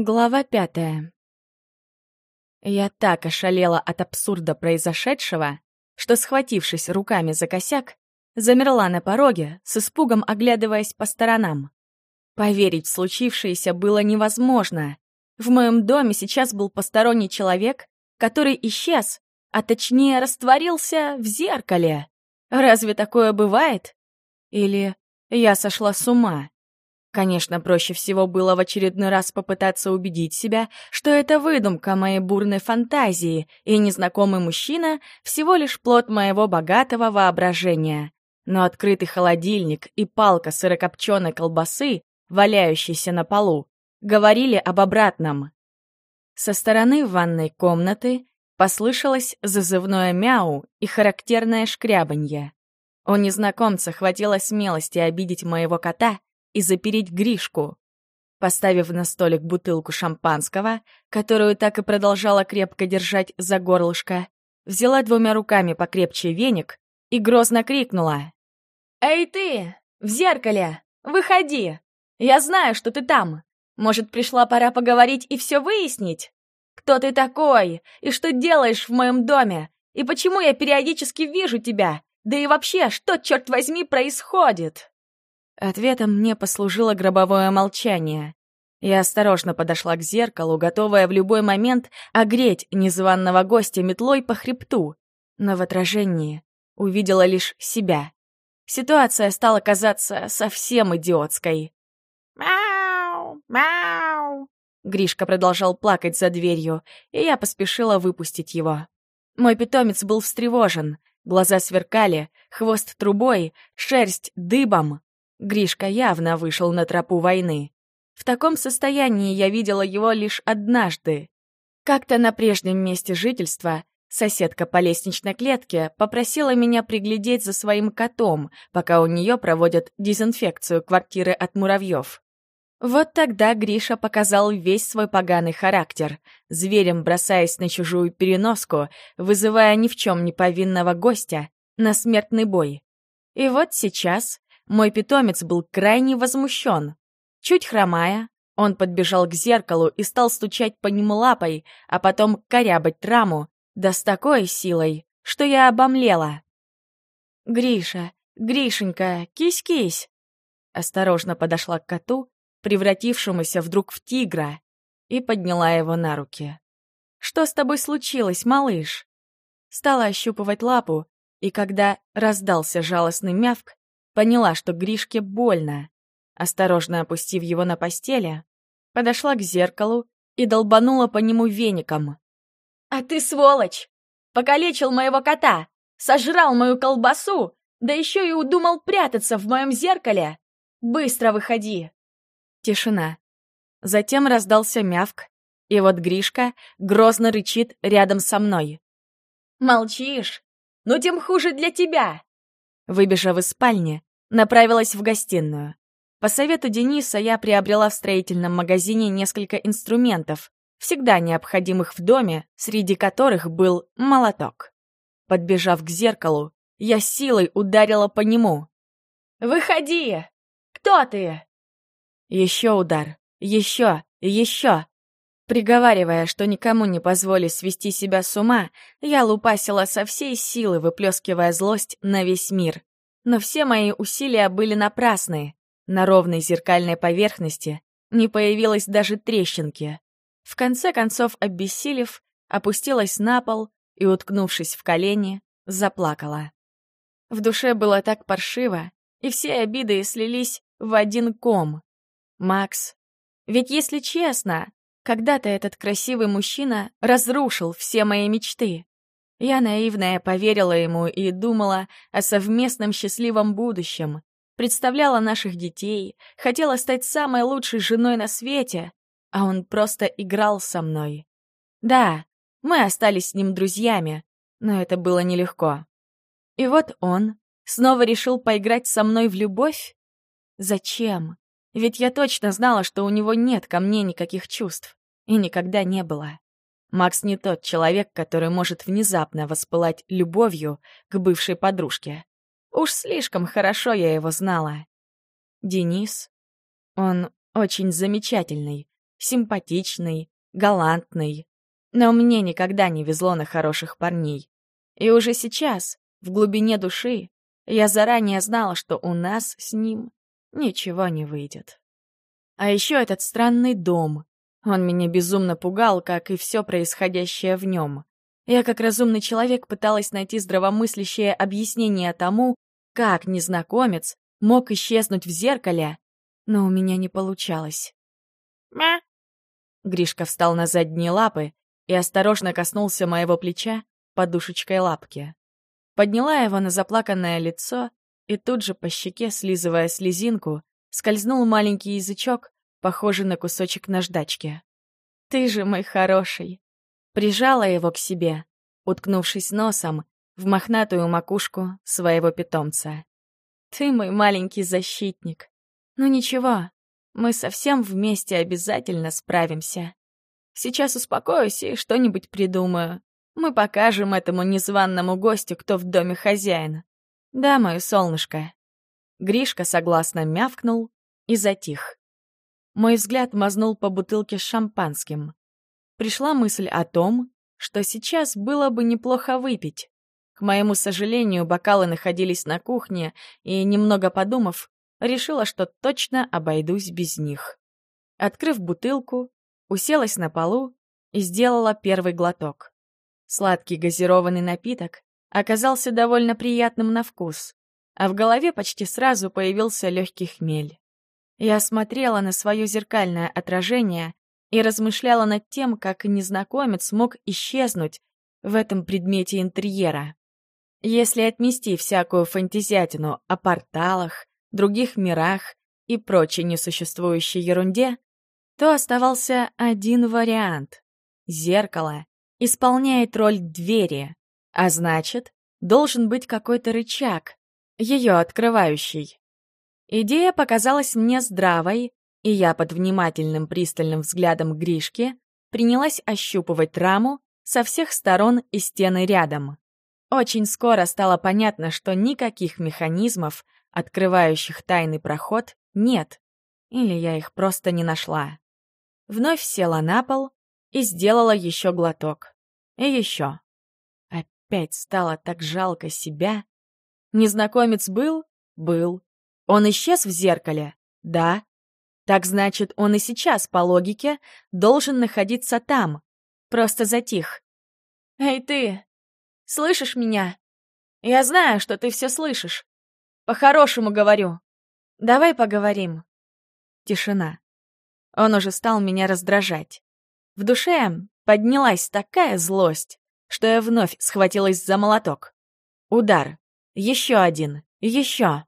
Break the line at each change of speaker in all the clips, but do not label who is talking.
Глава пятая. Я так ошалела от абсурда произошедшего, что, схватившись руками за косяк, замерла на пороге, с испугом оглядываясь по сторонам. Поверить в случившееся было невозможно. В моем доме сейчас был посторонний человек, который исчез, а точнее растворился в зеркале. Разве такое бывает? Или я сошла с ума? Конечно, проще всего было в очередной раз попытаться убедить себя, что это выдумка моей бурной фантазии, и незнакомый мужчина — всего лишь плод моего богатого воображения. Но открытый холодильник и палка сырокопченой колбасы, валяющиеся на полу, говорили об обратном. Со стороны ванной комнаты послышалось зазывное мяу и характерное шкрябанье. У незнакомца хватило смелости обидеть моего кота и запереть Гришку. Поставив на столик бутылку шампанского, которую так и продолжала крепко держать за горлышко, взяла двумя руками покрепче веник и грозно крикнула. «Эй ты! В зеркале! Выходи! Я знаю, что ты там! Может, пришла пора поговорить и все выяснить? Кто ты такой? И что делаешь в моем доме? И почему я периодически вижу тебя? Да и вообще, что, черт возьми, происходит?» Ответом мне послужило гробовое молчание. Я осторожно подошла к зеркалу, готовая в любой момент огреть незваного гостя метлой по хребту, но в отражении увидела лишь себя. Ситуация стала казаться совсем идиотской. «Мяу! Мяу!» Гришка продолжал плакать за дверью, и я поспешила выпустить его. Мой питомец был встревожен, глаза сверкали, хвост трубой, шерсть дыбом. Гришка явно вышел на тропу войны. В таком состоянии я видела его лишь однажды. Как-то на прежнем месте жительства соседка по лестничной клетке попросила меня приглядеть за своим котом, пока у нее проводят дезинфекцию квартиры от муравьев. Вот тогда Гриша показал весь свой поганый характер, зверем бросаясь на чужую переноску, вызывая ни в чем не повинного гостя на смертный бой. И вот сейчас мой питомец был крайне возмущен. Чуть хромая, он подбежал к зеркалу и стал стучать по нему лапой, а потом корябать раму, да с такой силой, что я обомлела. «Гриша, Гришенька, кись-кись!» Осторожно подошла к коту, превратившемуся вдруг в тигра, и подняла его на руки. «Что с тобой случилось, малыш?» Стала ощупывать лапу, и когда раздался жалостный мявк, Поняла, что Гришке больно. Осторожно опустив его на постели, подошла к зеркалу и долбанула по нему веником. «А ты сволочь! Покалечил моего кота! Сожрал мою колбасу! Да еще и удумал прятаться в моем зеркале! Быстро выходи!» Тишина. Затем раздался мявк, и вот Гришка грозно рычит рядом со мной. «Молчишь? Ну тем хуже для тебя!» Выбежав из спальни, Направилась в гостиную. По совету Дениса я приобрела в строительном магазине несколько инструментов, всегда необходимых в доме, среди которых был молоток. Подбежав к зеркалу, я силой ударила по нему. «Выходи! Кто ты?» Еще удар, еще, еще. Приговаривая, что никому не позволю свести себя с ума, я лупасила со всей силы, выплескивая злость на весь мир. Но все мои усилия были напрасны. На ровной зеркальной поверхности не появилось даже трещинки. В конце концов, обессилев, опустилась на пол и, уткнувшись в колени, заплакала. В душе было так паршиво, и все обиды слились в один ком. Макс. Ведь, если честно, когда-то этот красивый мужчина разрушил все мои мечты. Я наивная поверила ему и думала о совместном счастливом будущем. Представляла наших детей, хотела стать самой лучшей женой на свете, а он просто играл со мной. Да, мы остались с ним друзьями, но это было нелегко. И вот он снова решил поиграть со мной в любовь? Зачем? Ведь я точно знала, что у него нет ко мне никаких чувств. И никогда не было. Макс не тот человек, который может внезапно воспылать любовью к бывшей подружке. Уж слишком хорошо я его знала. Денис, он очень замечательный, симпатичный, галантный. Но мне никогда не везло на хороших парней. И уже сейчас, в глубине души, я заранее знала, что у нас с ним ничего не выйдет. А еще этот странный дом. Он меня безумно пугал, как и все происходящее в нем. Я, как разумный человек, пыталась найти здравомыслящее объяснение тому, как незнакомец мог исчезнуть в зеркале, но у меня не получалось. «Мя!» Гришка встал на задние лапы и осторожно коснулся моего плеча подушечкой лапки. Подняла его на заплаканное лицо, и тут же по щеке, слизывая слезинку, скользнул маленький язычок, похожий на кусочек наждачки. «Ты же мой хороший!» Прижала его к себе, уткнувшись носом в мохнатую макушку своего питомца. «Ты мой маленький защитник. Ну ничего, мы совсем вместе обязательно справимся. Сейчас успокоюсь и что-нибудь придумаю. Мы покажем этому незваному гостю, кто в доме хозяин. Да, мое солнышко». Гришка согласно мявкнул и затих. Мой взгляд мазнул по бутылке с шампанским. Пришла мысль о том, что сейчас было бы неплохо выпить. К моему сожалению, бокалы находились на кухне, и, немного подумав, решила, что точно обойдусь без них. Открыв бутылку, уселась на полу и сделала первый глоток. Сладкий газированный напиток оказался довольно приятным на вкус, а в голове почти сразу появился легкий хмель. Я смотрела на свое зеркальное отражение и размышляла над тем, как незнакомец мог исчезнуть в этом предмете интерьера. Если отмести всякую фантазиатину о порталах, других мирах и прочей несуществующей ерунде, то оставался один вариант. Зеркало исполняет роль двери, а значит, должен быть какой-то рычаг, ее открывающий. Идея показалась мне здравой, и я под внимательным пристальным взглядом Гришки принялась ощупывать раму со всех сторон и стены рядом. Очень скоро стало понятно, что никаких механизмов, открывающих тайный проход, нет. Или я их просто не нашла. Вновь села на пол и сделала еще глоток. И еще. Опять стало так жалко себя. Незнакомец был? Был. Он исчез в зеркале? Да. Так значит, он и сейчас, по логике, должен находиться там. Просто затих. «Эй, ты! Слышишь меня? Я знаю, что ты все слышишь. По-хорошему говорю. Давай поговорим». Тишина. Он уже стал меня раздражать. В душе поднялась такая злость, что я вновь схватилась за молоток. Удар. Еще один. Еще.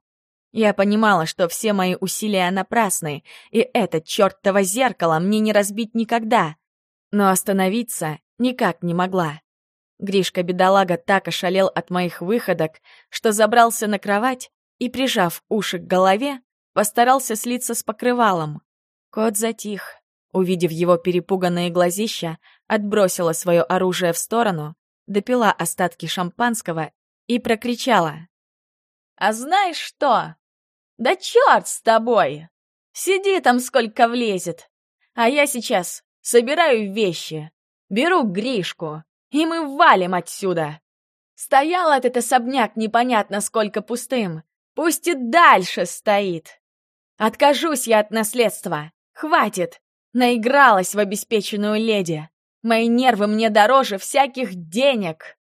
Я понимала, что все мои усилия напрасны, и это чертово зеркало мне не разбить никогда. Но остановиться никак не могла. Гришка-бедолага так ошалел от моих выходок, что забрался на кровать и, прижав уши к голове, постарался слиться с покрывалом. Кот затих. Увидев его перепуганные глазища, отбросила свое оружие в сторону, допила остатки шампанского и прокричала. «А знаешь что? Да черт с тобой! Сиди там сколько влезет. А я сейчас собираю вещи, беру Гришку, и мы валим отсюда. Стоял этот особняк непонятно сколько пустым. Пусть и дальше стоит. Откажусь я от наследства. Хватит. Наигралась в обеспеченную леди. Мои нервы мне дороже всяких денег.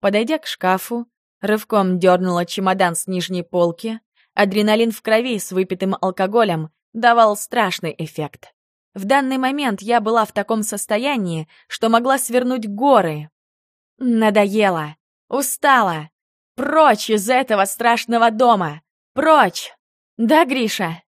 Подойдя к шкафу, рывком дернула чемодан с нижней полки, Адреналин в крови с выпитым алкоголем давал страшный эффект. В данный момент я была в таком состоянии, что могла свернуть горы. Надоело. Устала. Прочь из этого страшного дома. Прочь. Да, Гриша?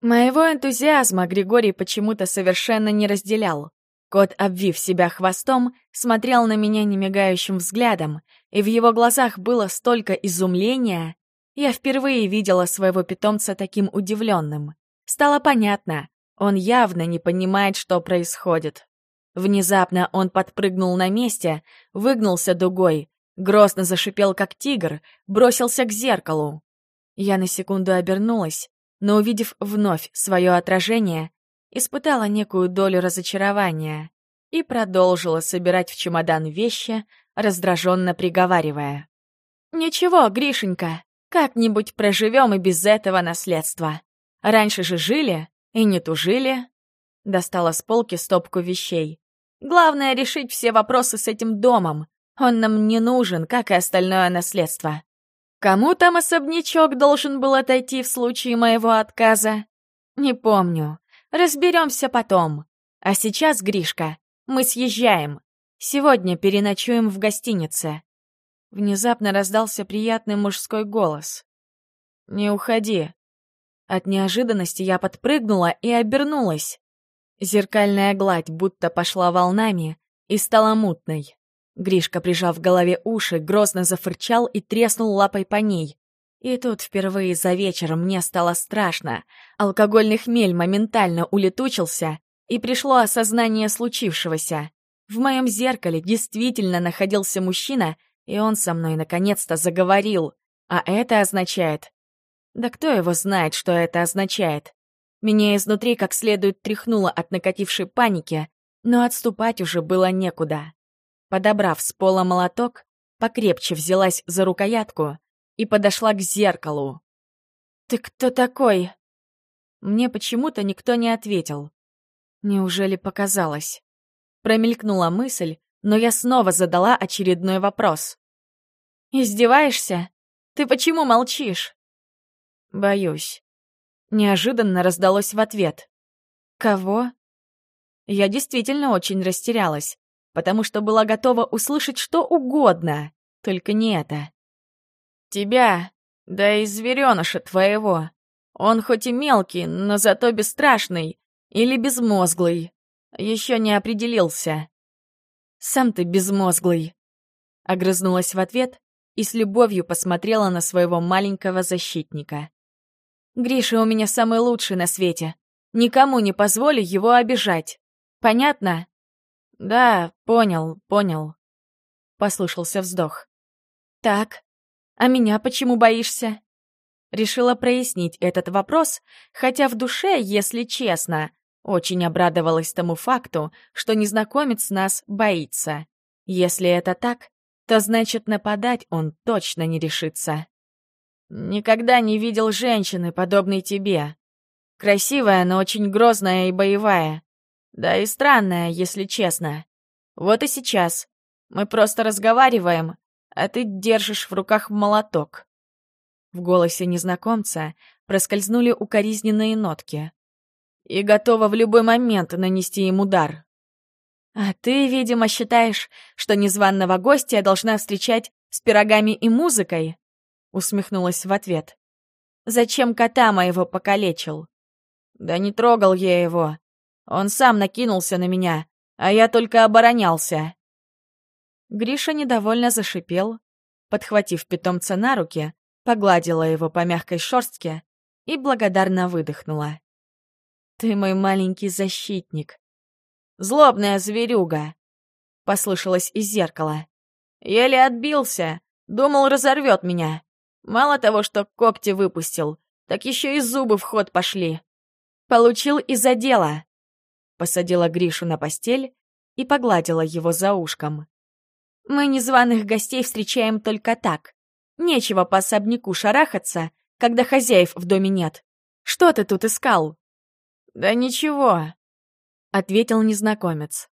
Моего энтузиазма Григорий почему-то совершенно не разделял. Кот, обвив себя хвостом, смотрел на меня немигающим взглядом, и в его глазах было столько изумления, я впервые видела своего питомца таким удивленным. Стало понятно, он явно не понимает, что происходит. Внезапно он подпрыгнул на месте, выгнулся дугой, грозно зашипел, как тигр, бросился к зеркалу. Я на секунду обернулась, но, увидев вновь свое отражение, испытала некую долю разочарования и продолжила собирать в чемодан вещи, раздраженно приговаривая. «Ничего, Гришенька, как-нибудь проживем и без этого наследства. Раньше же жили и не тужили». Достала с полки стопку вещей. «Главное — решить все вопросы с этим домом. Он нам не нужен, как и остальное наследство. Кому там особнячок должен был отойти в случае моего отказа? Не помню. Разберемся потом. А сейчас, Гришка, мы съезжаем. Сегодня переночуем в гостинице. Внезапно раздался приятный мужской голос. «Не уходи». От неожиданности я подпрыгнула и обернулась. Зеркальная гладь будто пошла волнами и стала мутной. Гришка, прижав в голове уши, грозно зафырчал и треснул лапой по ней. И тут впервые за вечер мне стало страшно. Алкогольный хмель моментально улетучился, и пришло осознание случившегося. В моем зеркале действительно находился мужчина, и он со мной наконец-то заговорил. А это означает... Да кто его знает, что это означает? Меня изнутри как следует тряхнуло от накатившей паники, но отступать уже было некуда. Подобрав с пола молоток, покрепче взялась за рукоятку и подошла к зеркалу. «Ты кто такой?» Мне почему-то никто не ответил. Неужели показалось? Промелькнула мысль, но я снова задала очередной вопрос. «Издеваешься? Ты почему молчишь?» «Боюсь». Неожиданно раздалось в ответ. «Кого?» Я действительно очень растерялась, потому что была готова услышать что угодно, только не это. «Тебя, да и зверёныша твоего. Он хоть и мелкий, но зато бесстрашный или безмозглый. Еще не определился. «Сам ты безмозглый!» Огрызнулась в ответ и с любовью посмотрела на своего маленького защитника. «Гриша у меня самый лучший на свете. Никому не позволю его обижать. Понятно?» «Да, понял, понял», — послышался вздох. «Так, а меня почему боишься?» Решила прояснить этот вопрос, хотя в душе, если честно, очень обрадовалась тому факту, что незнакомец нас боится. Если это так, то значит нападать он точно не решится. Никогда не видел женщины, подобной тебе. Красивая, но очень грозная и боевая. Да и странная, если честно. Вот и сейчас. Мы просто разговариваем, а ты держишь в руках молоток. В голосе незнакомца проскользнули укоризненные нотки и готова в любой момент нанести им удар. А ты, видимо, считаешь, что незваного гостя я должна встречать с пирогами и музыкой? Усмехнулась в ответ. Зачем кота моего покалечил? Да не трогал я его. Он сам накинулся на меня, а я только оборонялся. Гриша недовольно зашипел, подхватив питомца на руки, погладила его по мягкой шерстке и благодарно выдохнула. Ты мой маленький защитник. Злобная зверюга, послышалось из зеркала. Еле отбился, думал, разорвет меня. Мало того, что когти выпустил, так еще и зубы в ход пошли. Получил из-за дела. Посадила Гришу на постель и погладила его за ушком. Мы незваных гостей встречаем только так. Нечего по особняку шарахаться, когда хозяев в доме нет. Что ты тут искал? «Да ничего», — ответил незнакомец.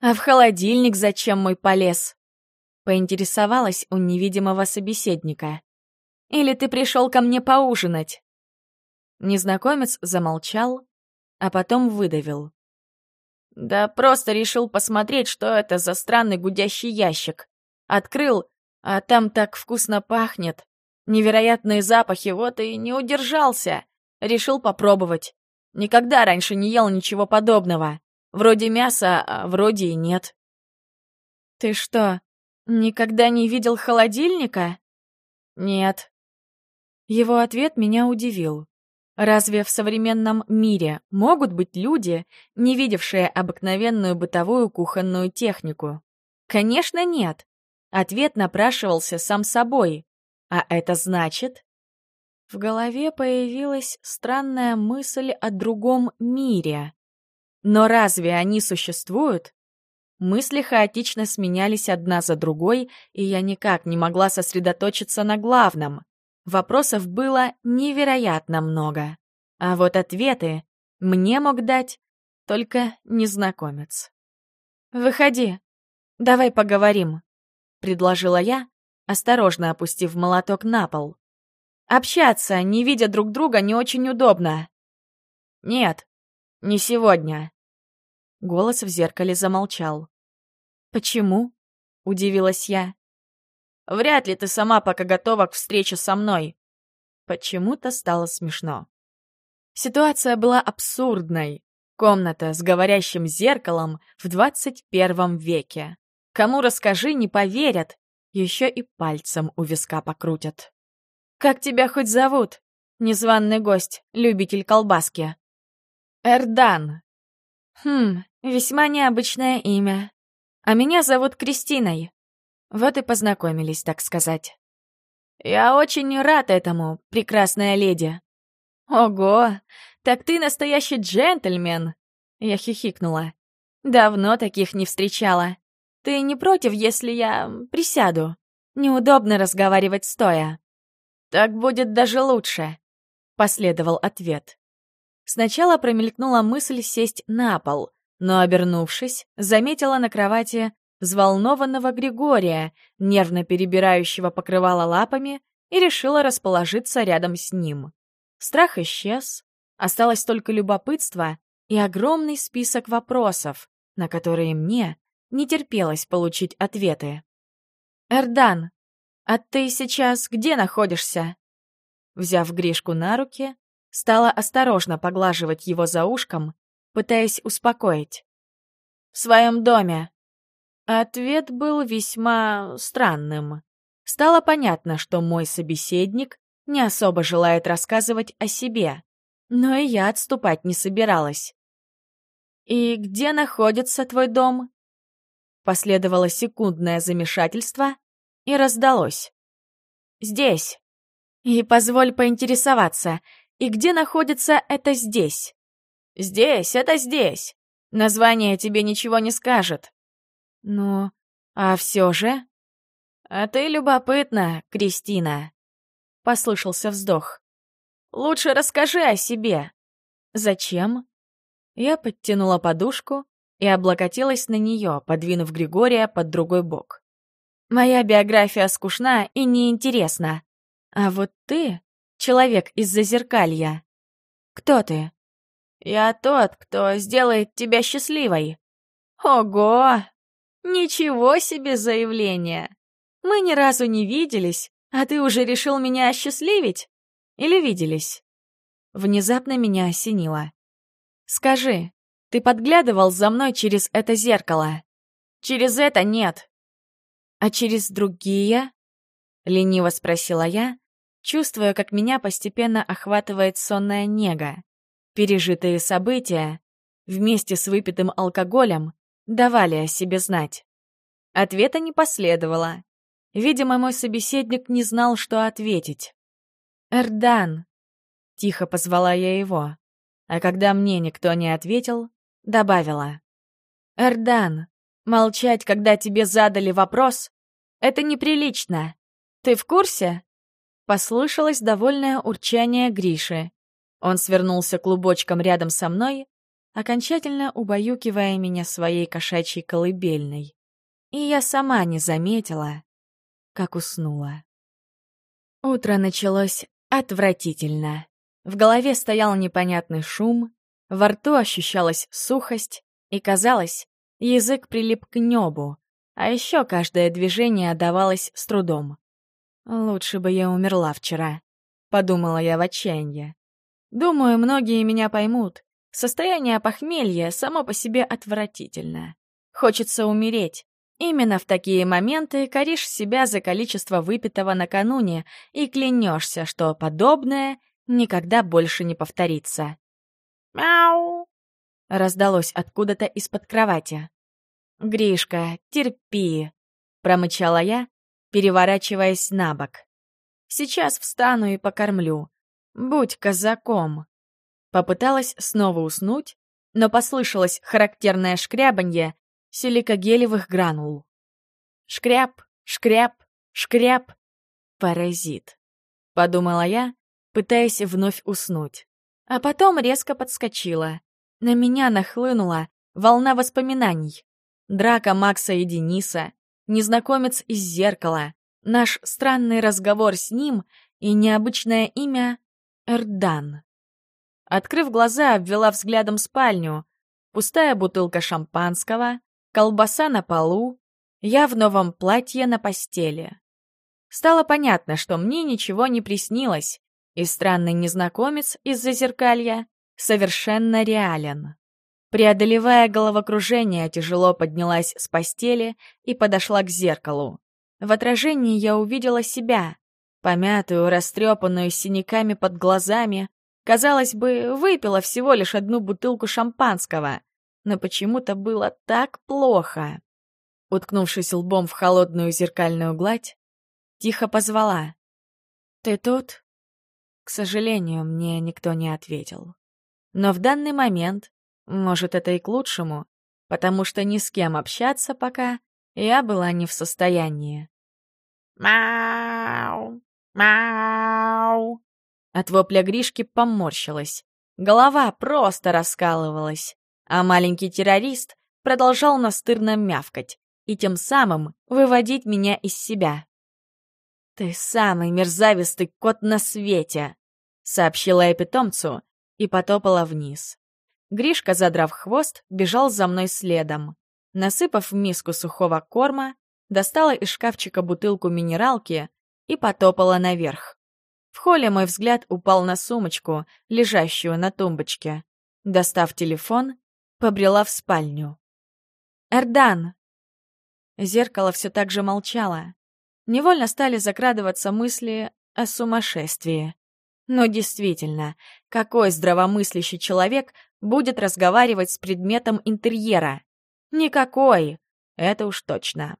«А в холодильник зачем мой полез?» Поинтересовалась у невидимого собеседника. «Или ты пришел ко мне поужинать?» Незнакомец замолчал, а потом выдавил. «Да просто решил посмотреть, что это за странный гудящий ящик. Открыл, а там так вкусно пахнет. Невероятные запахи, вот и не удержался. Решил попробовать. Никогда раньше не ел ничего подобного. Вроде мяса, а вроде и нет. Ты что, никогда не видел холодильника? Нет. Его ответ меня удивил. Разве в современном мире могут быть люди, не видевшие обыкновенную бытовую кухонную технику? Конечно, нет. Ответ напрашивался сам собой. А это значит... В голове появилась странная мысль о другом мире. Но разве они существуют? Мысли хаотично сменялись одна за другой, и я никак не могла сосредоточиться на главном. Вопросов было невероятно много. А вот ответы мне мог дать только незнакомец. «Выходи, давай поговорим», — предложила я, осторожно опустив молоток на пол. «Общаться, не видя друг друга, не очень удобно». «Нет, не сегодня», Голос в зеркале замолчал. «Почему?» — удивилась я. «Вряд ли ты сама пока готова к встрече со мной». Почему-то стало смешно. Ситуация была абсурдной. Комната с говорящим зеркалом в 21 веке. Кому расскажи, не поверят. Еще и пальцем у виска покрутят. «Как тебя хоть зовут?» Незваный гость, любитель колбаски. «Эрдан», Хм, весьма необычное имя. А меня зовут Кристиной. Вот и познакомились, так сказать. Я очень рад этому, прекрасная леди. Ого, так ты настоящий джентльмен. Я хихикнула. Давно таких не встречала. Ты не против, если я присяду? Неудобно разговаривать стоя. Так будет даже лучше, последовал ответ. Сначала промелькнула мысль сесть на пол, но, обернувшись, заметила на кровати взволнованного Григория, нервно перебирающего покрывало лапами, и решила расположиться рядом с ним. Страх исчез, осталось только любопытство и огромный список вопросов, на которые мне не терпелось получить ответы. «Эрдан, а ты сейчас где находишься?» Взяв Гришку на руки, Стала осторожно поглаживать его за ушком, пытаясь успокоить. «В своем доме». Ответ был весьма странным. Стало понятно, что мой собеседник не особо желает рассказывать о себе, но и я отступать не собиралась. «И где находится твой дом?» Последовало секундное замешательство и раздалось. «Здесь. И позволь поинтересоваться, и где находится это здесь? Здесь, это здесь. Название тебе ничего не скажет. Ну, а все же? А ты любопытна, Кристина. Послышался вздох. Лучше расскажи о себе. Зачем? Я подтянула подушку и облокотилась на нее, подвинув Григория под другой бок. Моя биография скучна и неинтересна. А вот ты человек из зазеркалья. Кто ты? Я тот, кто сделает тебя счастливой. Ого! Ничего себе заявление! Мы ни разу не виделись, а ты уже решил меня осчастливить? Или виделись? Внезапно меня осенило. Скажи, ты подглядывал за мной через это зеркало? Через это нет. А через другие? Лениво спросила я, чувствуя, как меня постепенно охватывает сонная нега. Пережитые события, вместе с выпитым алкоголем, давали о себе знать. Ответа не последовало. Видимо, мой собеседник не знал, что ответить. «Эрдан!» — тихо позвала я его, а когда мне никто не ответил, добавила. «Эрдан, молчать, когда тебе задали вопрос, это неприлично. Ты в курсе?» Послышалось довольное урчание Гриши. Он свернулся клубочком рядом со мной, окончательно убаюкивая меня своей кошачьей колыбельной. И я сама не заметила, как уснула. Утро началось отвратительно. В голове стоял непонятный шум, во рту ощущалась сухость, и, казалось, язык прилип к небу, а еще каждое движение давалось с трудом. «Лучше бы я умерла вчера», — подумала я в отчаянии. «Думаю, многие меня поймут. Состояние похмелья само по себе отвратительное. Хочется умереть. Именно в такие моменты коришь себя за количество выпитого накануне и клянешься, что подобное никогда больше не повторится. «Мяу!» — раздалось откуда-то из-под кровати. «Гришка, терпи!» — промычала я, переворачиваясь на бок. «Сейчас встану и покормлю. Будь казаком». Попыталась снова уснуть, но послышалось характерное шкрябанье силикогелевых гранул. Шкряб, шкряб, шкряб. Паразит. Подумала я, пытаясь вновь уснуть. А потом резко подскочила. На меня нахлынула волна воспоминаний. Драка Макса и Дениса, незнакомец из зеркала, наш странный разговор с ним и необычное имя Эрдан. Открыв глаза, обвела взглядом спальню. Пустая бутылка шампанского, колбаса на полу, я в новом платье на постели. Стало понятно, что мне ничего не приснилось, и странный незнакомец из-за зеркалья совершенно реален. Преодолевая головокружение, тяжело поднялась с постели и подошла к зеркалу. В отражении я увидела себя, помятую, растрепанную синяками под глазами. Казалось бы, выпила всего лишь одну бутылку шампанского, но почему-то было так плохо. Уткнувшись лбом в холодную зеркальную гладь, тихо позвала. «Ты тут?» К сожалению, мне никто не ответил. Но в данный момент, может, это и к лучшему, потому что ни с кем общаться пока я была не в состоянии. «Мяу! Мяу!» От вопля Гришки поморщилась. Голова просто раскалывалась, а маленький террорист продолжал настырно мявкать и тем самым выводить меня из себя. «Ты самый мерзавистый кот на свете!» — сообщила я питомцу и потопала вниз. Гришка, задрав хвост, бежал за мной следом. Насыпав в миску сухого корма, достала из шкафчика бутылку минералки и потопала наверх. В холле мой взгляд упал на сумочку, лежащую на тумбочке. Достав телефон, побрела в спальню. «Эрдан!» Зеркало все так же молчало. Невольно стали закрадываться мысли о сумасшествии. Но действительно, какой здравомыслящий человек будет разговаривать с предметом интерьера? Никакой, это уж точно.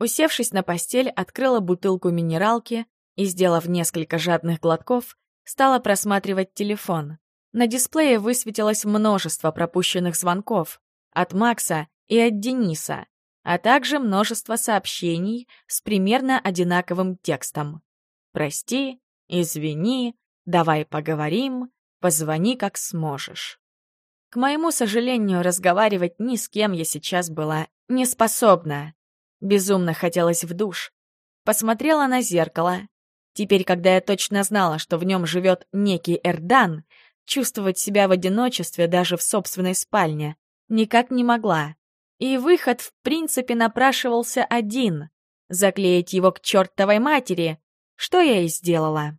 Усевшись на постель, открыла бутылку минералки и, сделав несколько жадных глотков, стала просматривать телефон. На дисплее высветилось множество пропущенных звонков от Макса и от Дениса, а также множество сообщений с примерно одинаковым текстом. «Прости», «Извини», «Давай поговорим», «Позвони, как сможешь». К моему сожалению, разговаривать ни с кем я сейчас была не способна. Безумно хотелось в душ. Посмотрела на зеркало. Теперь, когда я точно знала, что в нем живет некий Эрдан, чувствовать себя в одиночестве даже в собственной спальне никак не могла. И выход, в принципе, напрашивался один — заклеить его к чертовой матери, что я и сделала.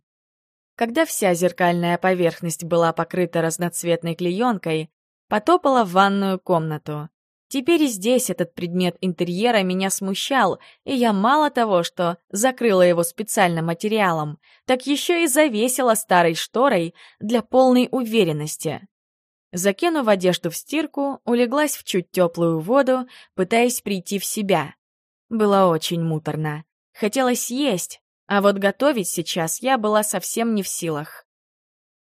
Когда вся зеркальная поверхность была покрыта разноцветной клеенкой, потопала в ванную комнату. Теперь и здесь этот предмет интерьера меня смущал, и я мало того, что закрыла его специальным материалом, так еще и завесила старой шторой для полной уверенности. Закинув одежду в стирку, улеглась в чуть теплую воду, пытаясь прийти в себя. Было очень муторно. Хотелось есть, а вот готовить сейчас я была совсем не в силах.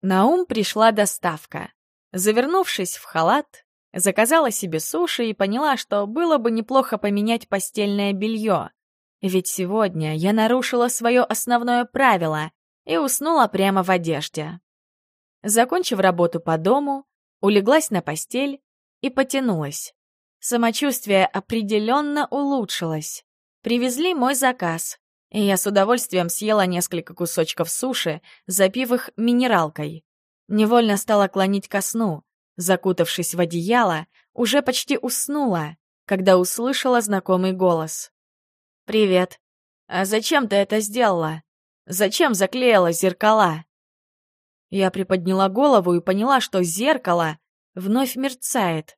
На ум пришла доставка. Завернувшись в халат, заказала себе суши и поняла, что было бы неплохо поменять постельное белье. Ведь сегодня я нарушила свое основное правило и уснула прямо в одежде. Закончив работу по дому, улеглась на постель и потянулась. Самочувствие определенно улучшилось. Привезли мой заказ, и я с удовольствием съела несколько кусочков суши, запив их минералкой. Невольно стала клонить ко сну, закутавшись в одеяло, уже почти уснула, когда услышала знакомый голос. «Привет. А зачем ты это сделала? Зачем заклеила зеркала?» Я приподняла голову и поняла, что зеркало вновь мерцает.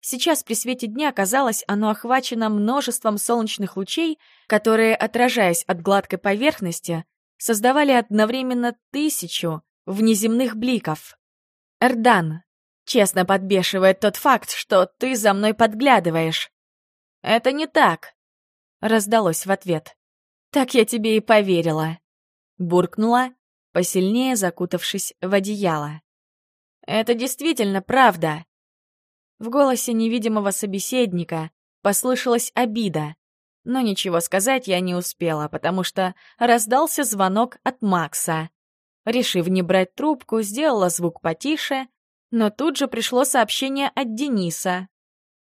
Сейчас при свете дня, казалось, оно охвачено множеством солнечных лучей, которые, отражаясь от гладкой поверхности, создавали одновременно тысячу внеземных бликов. Эрдан, честно подбешивает тот факт, что ты за мной подглядываешь. Это не так, раздалось в ответ. Так я тебе и поверила. Буркнула посильнее закутавшись в одеяло. «Это действительно правда. В голосе невидимого собеседника послышалась обида. Но ничего сказать я не успела, потому что раздался звонок от Макса. Решив не брать трубку, сделала звук потише, но тут же пришло сообщение от Дениса.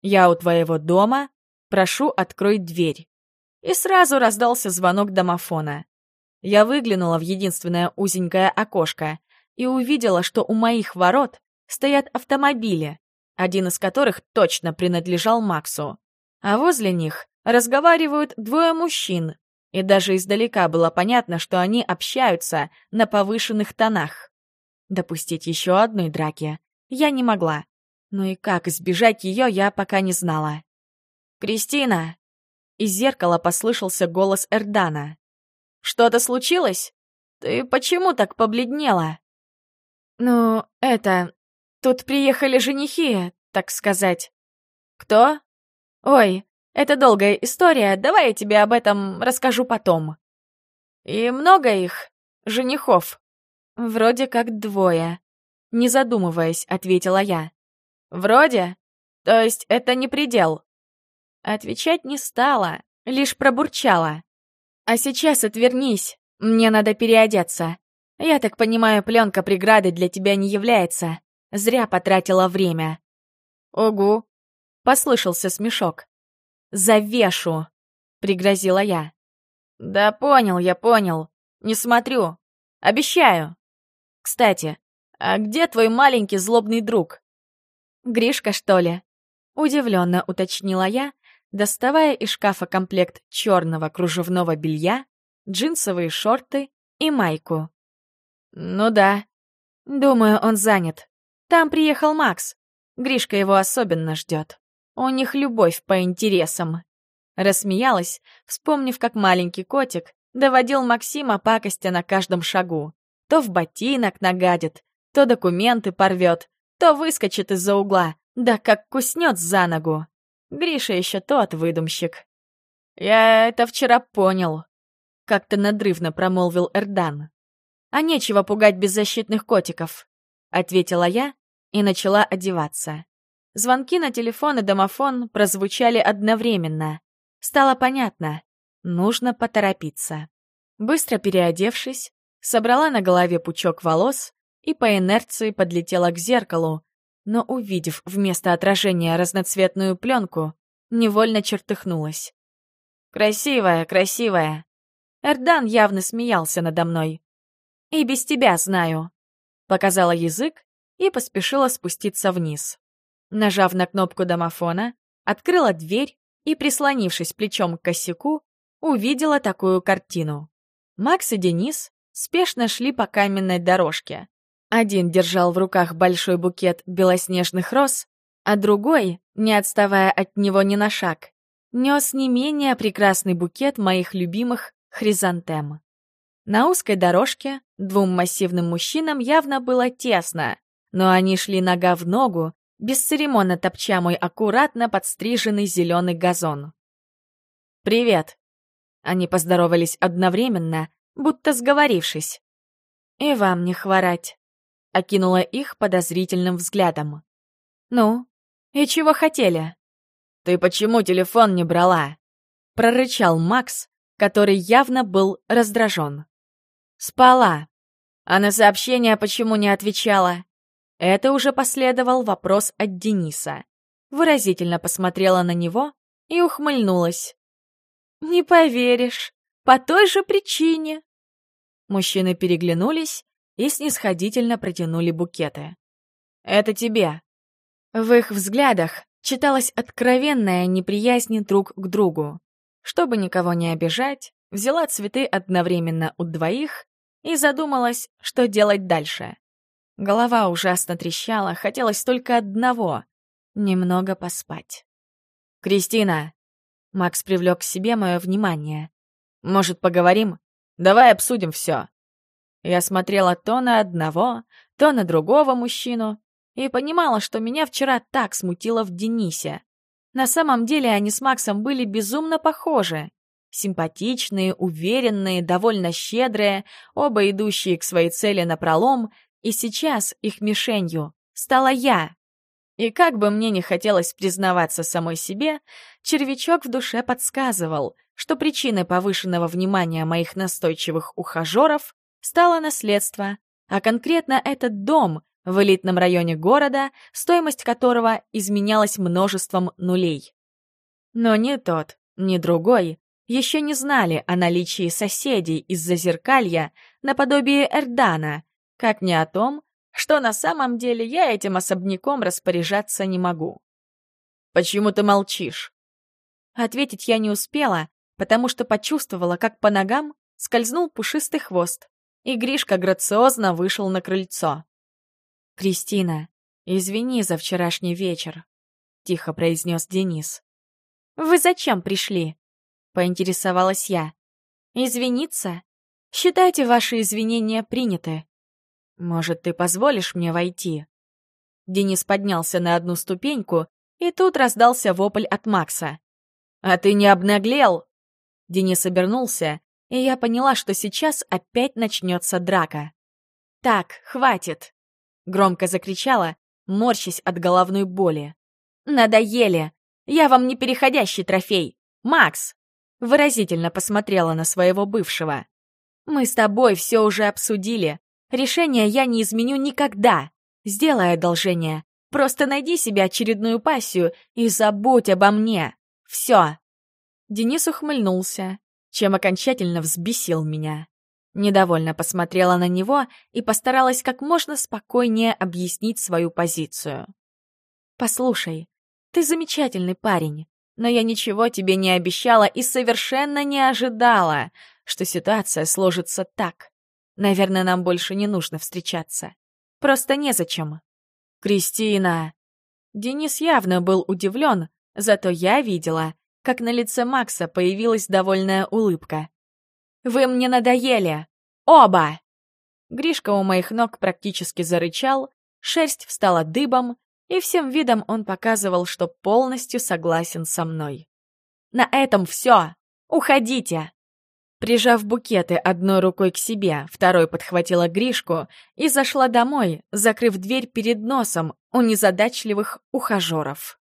«Я у твоего дома, прошу, открой дверь». И сразу раздался звонок домофона. Я выглянула в единственное узенькое окошко и увидела, что у моих ворот стоят автомобили, один из которых точно принадлежал Максу. А возле них разговаривают двое мужчин, и даже издалека было понятно, что они общаются на повышенных тонах. Допустить еще одной драки я не могла, но и как избежать ее я пока не знала. «Кристина!» Из зеркала послышался голос Эрдана. «Что-то случилось? Ты почему так побледнела?» «Ну, это... Тут приехали женихи, так сказать». «Кто?» «Ой, это долгая история, давай я тебе об этом расскажу потом». «И много их? Женихов?» «Вроде как двое», — не задумываясь, ответила я. «Вроде? То есть это не предел?» Отвечать не стала, лишь пробурчала. «А сейчас отвернись, мне надо переодеться. Я так понимаю, пленка преграды для тебя не является. Зря потратила время. Огу. Послышался смешок. Завешу, пригрозила я. Да понял, я понял. Не смотрю. Обещаю. Кстати, а где твой маленький злобный друг? Гришка, что ли? Удивленно уточнила я, доставая из шкафа комплект черного кружевного белья, джинсовые шорты и майку. «Ну да. Думаю, он занят. Там приехал Макс. Гришка его особенно ждет. У них любовь по интересам». Рассмеялась, вспомнив, как маленький котик доводил Максима пакостя на каждом шагу. То в ботинок нагадит, то документы порвет, то выскочит из-за угла, да как куснет за ногу. Гриша еще тот выдумщик. «Я это вчера понял», — как-то надрывно промолвил Эрдан а нечего пугать беззащитных котиков», — ответила я и начала одеваться. Звонки на телефон и домофон прозвучали одновременно. Стало понятно, нужно поторопиться. Быстро переодевшись, собрала на голове пучок волос и по инерции подлетела к зеркалу, но, увидев вместо отражения разноцветную пленку, невольно чертыхнулась. «Красивая, красивая!» Эрдан явно смеялся надо мной. И без тебя знаю. Показала язык и поспешила спуститься вниз. Нажав на кнопку домофона, открыла дверь и, прислонившись плечом к косяку, увидела такую картину. Макс и Денис спешно шли по каменной дорожке. Один держал в руках большой букет белоснежных роз, а другой, не отставая от него ни на шаг, нес не менее прекрасный букет моих любимых хризантем. На узкой дорожке двум массивным мужчинам явно было тесно, но они шли нога в ногу, бесцеремонно топча мой аккуратно подстриженный зеленый газон. «Привет!» Они поздоровались одновременно, будто сговорившись. «И вам не хворать», — окинула их подозрительным взглядом. «Ну, и чего хотели?» «Ты почему телефон не брала?» — прорычал Макс, который явно был раздражен. Спала. А на сообщение почему не отвечала? Это уже последовал вопрос от Дениса. Выразительно посмотрела на него и ухмыльнулась. «Не поверишь, по той же причине». Мужчины переглянулись и снисходительно протянули букеты. «Это тебе». В их взглядах читалась откровенная неприязнь друг к другу. Чтобы никого не обижать, взяла цветы одновременно у двоих и задумалась, что делать дальше. Голова ужасно трещала, хотелось только одного — немного поспать. «Кристина!» — Макс привлек к себе мое внимание. «Может, поговорим? Давай обсудим все». Я смотрела то на одного, то на другого мужчину и понимала, что меня вчера так смутило в Денисе. На самом деле они с Максом были безумно похожи. Симпатичные, уверенные, довольно щедрые, оба идущие к своей цели напролом, и сейчас их мишенью стала я. И как бы мне не хотелось признаваться самой себе, червячок в душе подсказывал, что причиной повышенного внимания моих настойчивых ухажеров стало наследство, а конкретно этот дом в элитном районе города, стоимость которого изменялась множеством нулей. Но ни тот, ни другой еще не знали о наличии соседей из-за зеркалья наподобие Эрдана, как не о том, что на самом деле я этим особняком распоряжаться не могу. «Почему ты молчишь?» Ответить я не успела, потому что почувствовала, как по ногам скользнул пушистый хвост, и Гришка грациозно вышел на крыльцо. «Кристина, извини за вчерашний вечер», — тихо произнес Денис. «Вы зачем пришли?» — поинтересовалась я. «Извиниться? Считайте ваши извинения приняты. Может, ты позволишь мне войти?» Денис поднялся на одну ступеньку, и тут раздался вопль от Макса. «А ты не обнаглел?» Денис обернулся, и я поняла, что сейчас опять начнется драка. «Так, хватит!» — громко закричала, морщась от головной боли. «Надоели! Я вам не переходящий трофей! Макс!» Выразительно посмотрела на своего бывшего. «Мы с тобой все уже обсудили. Решение я не изменю никогда. Сделай одолжение. Просто найди себе очередную пассию и забудь обо мне. Все!» Денис ухмыльнулся, чем окончательно взбесил меня. Недовольно посмотрела на него и постаралась как можно спокойнее объяснить свою позицию. «Послушай, ты замечательный парень, но я ничего тебе не обещала и совершенно не ожидала, что ситуация сложится так. Наверное, нам больше не нужно встречаться. Просто незачем». «Кристина!» Денис явно был удивлен, зато я видела, как на лице Макса появилась довольная улыбка. «Вы мне надоели! Оба!» Гришка у моих ног практически зарычал, шерсть встала дыбом, и всем видом он показывал, что полностью согласен со мной. «На этом все! Уходите!» Прижав букеты одной рукой к себе, второй подхватила Гришку и зашла домой, закрыв дверь перед носом у незадачливых ухажеров.